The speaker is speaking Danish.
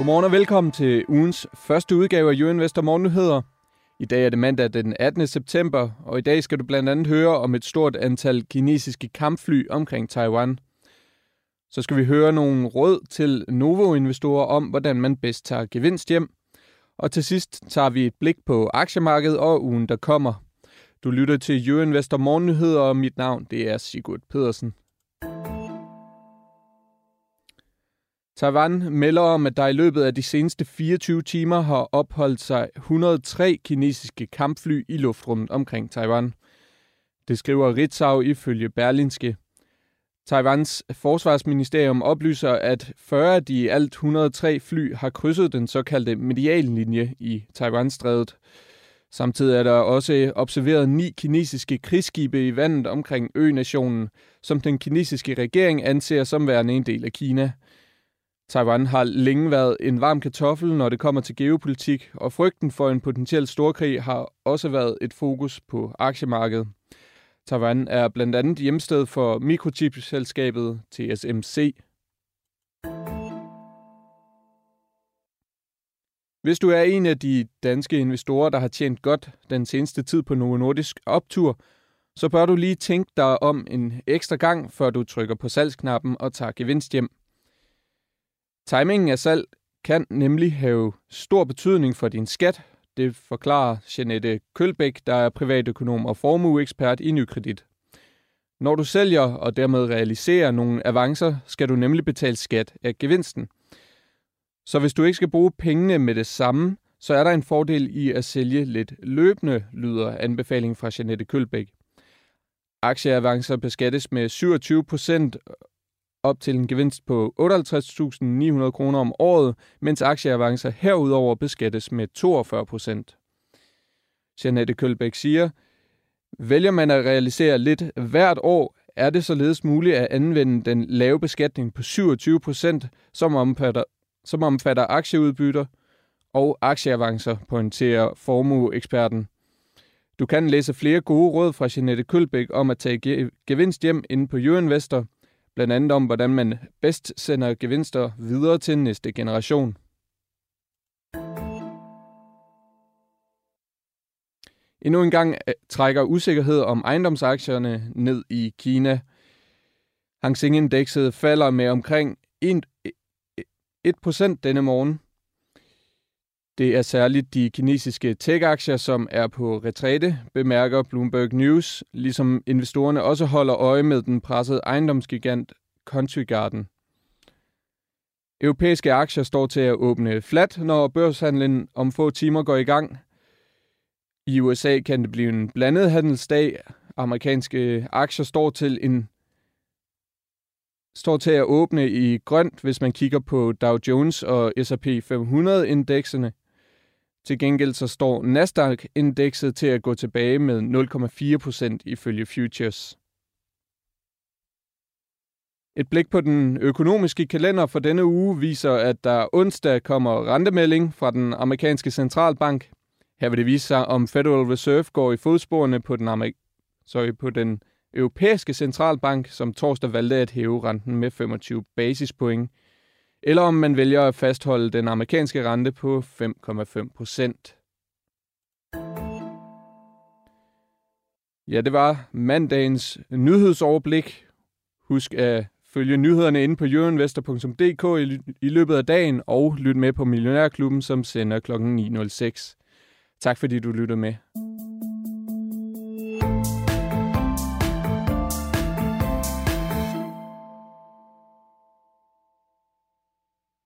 Godmorgen og velkommen til ugens første udgave af Jørgen Vester Morgennyheder. I dag er det mandag den 18. september, og i dag skal du blandt andet høre om et stort antal kinesiske kampfly omkring Taiwan. Så skal vi høre nogle råd til Novo-investorer om, hvordan man bedst tager gevinst hjem. Og til sidst tager vi et blik på aktiemarkedet og ugen, der kommer. Du lytter til Jørgen Vester Morgennyheder, og mit navn det er Sigurd Pedersen. Taiwan melder om, at der i løbet af de seneste 24 timer har opholdt sig 103 kinesiske kampfly i luftrummet omkring Taiwan. Det skriver Ritzau ifølge Berlinske. Taiwans forsvarsministerium oplyser, at 40 af de alt 103 fly har krydset den såkaldte mediallinje i Taiwanstrædet. Samtidig er der også observeret ni kinesiske krigsskibe i vandet omkring ø-nationen, som den kinesiske regering anser som værende en del af Kina – Taiwan har længe været en varm kartoffel, når det kommer til geopolitik, og frygten for en potentiel storkrig har også været et fokus på aktiemarkedet. Taiwan er blandt andet hjemsted for mikrochipselskabet TSMC. Hvis du er en af de danske investorer, der har tjent godt den seneste tid på Novo Nordisk optur, så bør du lige tænke dig om en ekstra gang, før du trykker på salgsknappen og tager gevinst hjem. Timingen af salg kan nemlig have stor betydning for din skat. Det forklarer Janette Kølbæk, der er privatøkonom og formueekspert i Nykredit. Når du sælger og dermed realiserer nogle avancer, skal du nemlig betale skat af gevinsten. Så hvis du ikke skal bruge pengene med det samme, så er der en fordel i at sælge lidt løbende, lyder anbefalingen fra Janette Kølbæk. Aktieavancer beskattes med 27 procent op til en gevinst på 58.900 kroner om året, mens aktieavancer herudover beskattes med 42 procent. Janette Kølbæk siger, vælger man at realisere lidt hvert år, er det således muligt at anvende den lave beskatning på 27 procent, som omfatter, som omfatter aktieudbytter og aktieavancer, pointerer formueeksperten. Du kan læse flere gode råd fra Janette Kølbæk om at tage gevinst hjem inde på Jørinvestor – blandt andet om, hvordan man bedst sender gevinster videre til næste generation. Endnu en gang øh, trækker usikkerhed om ejendomsaktierne ned i Kina. Hang Seng-indekset falder med omkring 1, 1% øh, øh, denne morgen. Det er særligt de kinesiske tech-aktier, som er på retræte, bemærker Bloomberg News, ligesom investorerne også holder øje med den pressede ejendomsgigant Country Garden. Europæiske aktier står til at åbne flat, når børshandlen om få timer går i gang. I USA kan det blive en blandet handelsdag. Amerikanske aktier står til en står til at åbne i grønt, hvis man kigger på Dow Jones og S&P 500-indekserne. Til gengæld så står Nasdaq-indekset til at gå tilbage med 0,4% ifølge Futures. Et blik på den økonomiske kalender for denne uge viser, at der onsdag kommer rentemelding fra den amerikanske centralbank. Her vil det vise sig, om Federal Reserve går i fodsporene på den, Amerik- sorry, på den europæiske centralbank, som torsdag valgte at hæve renten med 25 basispoint eller om man vælger at fastholde den amerikanske rente på 5,5 procent. Ja, det var mandagens nyhedsoverblik. Husk at følge nyhederne inde på euroinvestor.dk i løbet af dagen og lyt med på Millionærklubben, som sender kl. 9.06. Tak fordi du lyttede med.